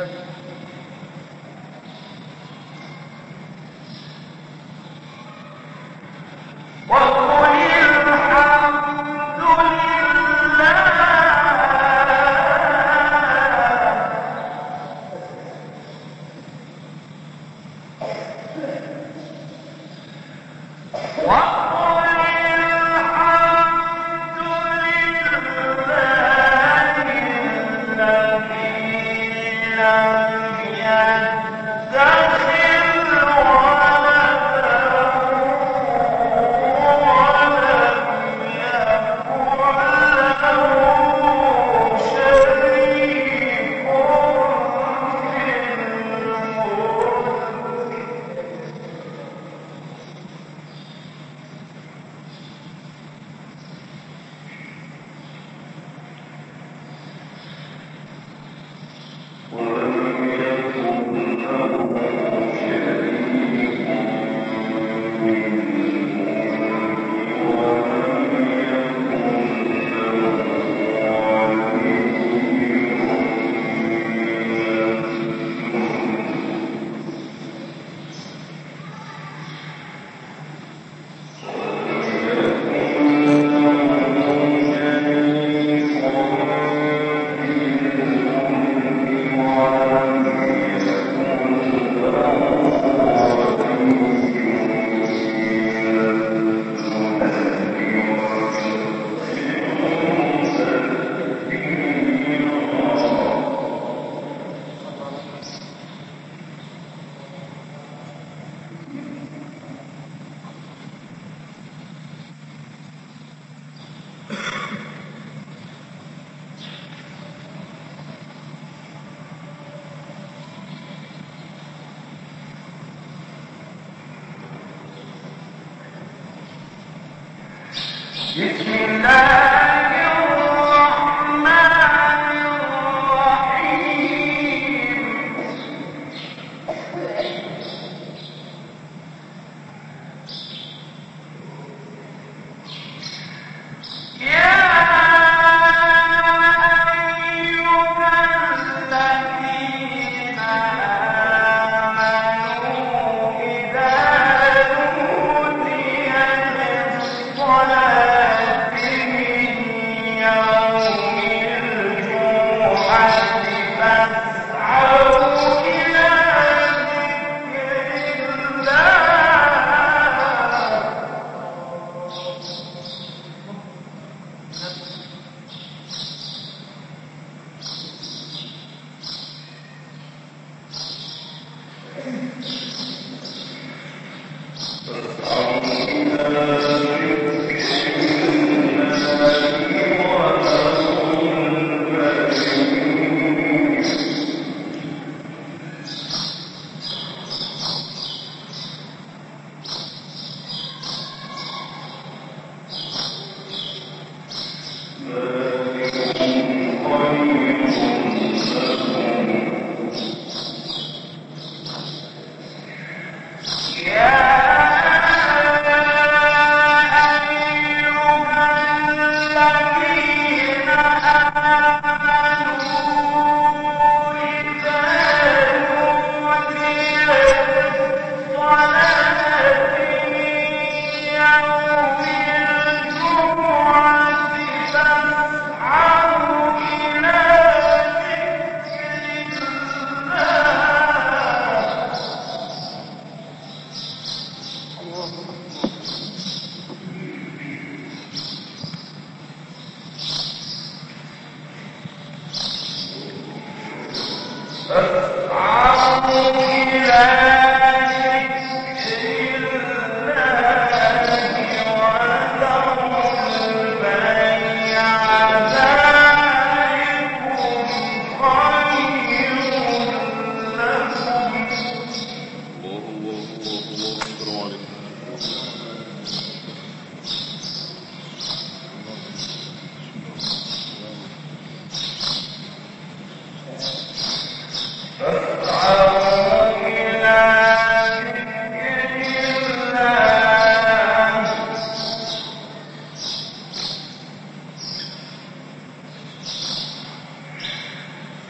Thank Amen.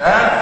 Huh?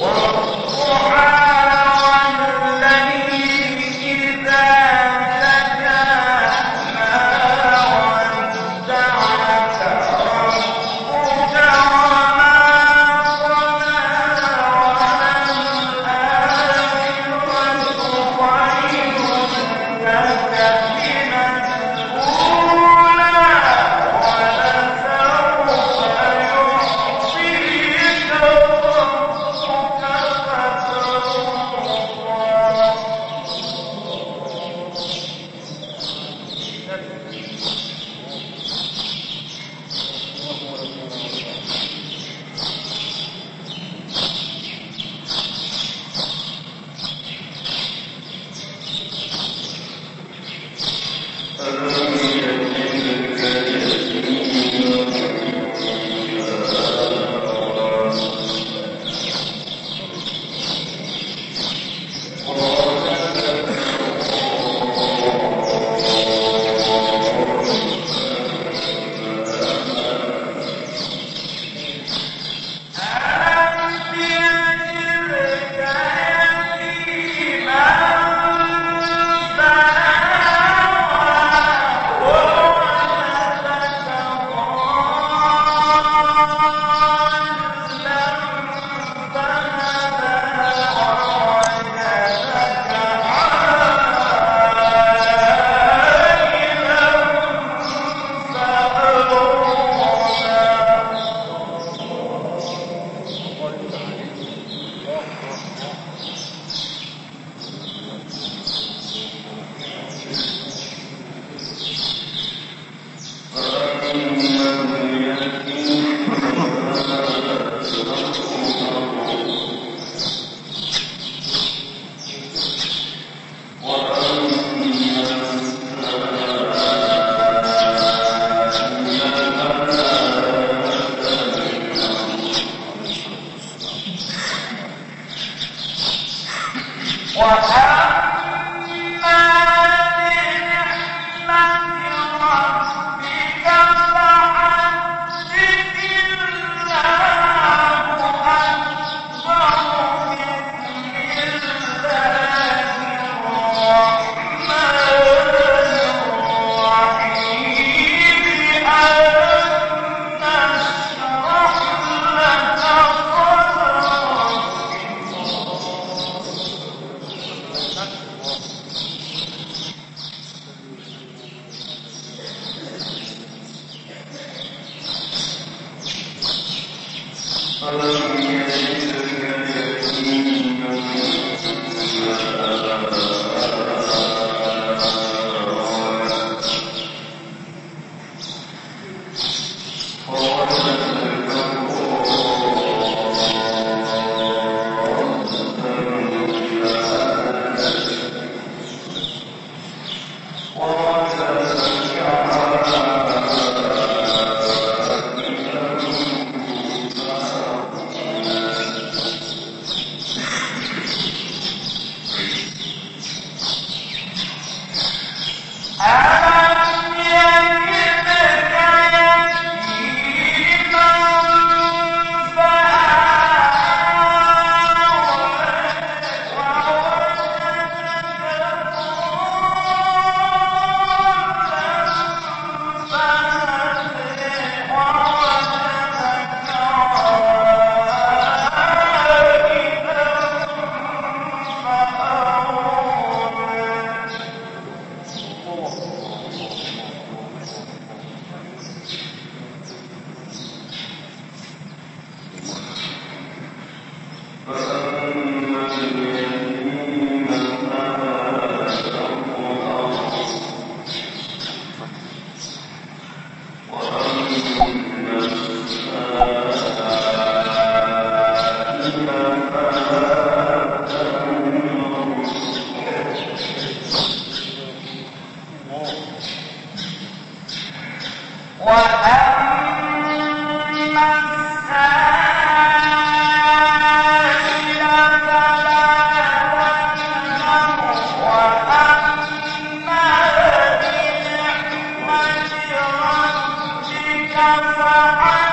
Wow. Uh... Hallelujah. كفى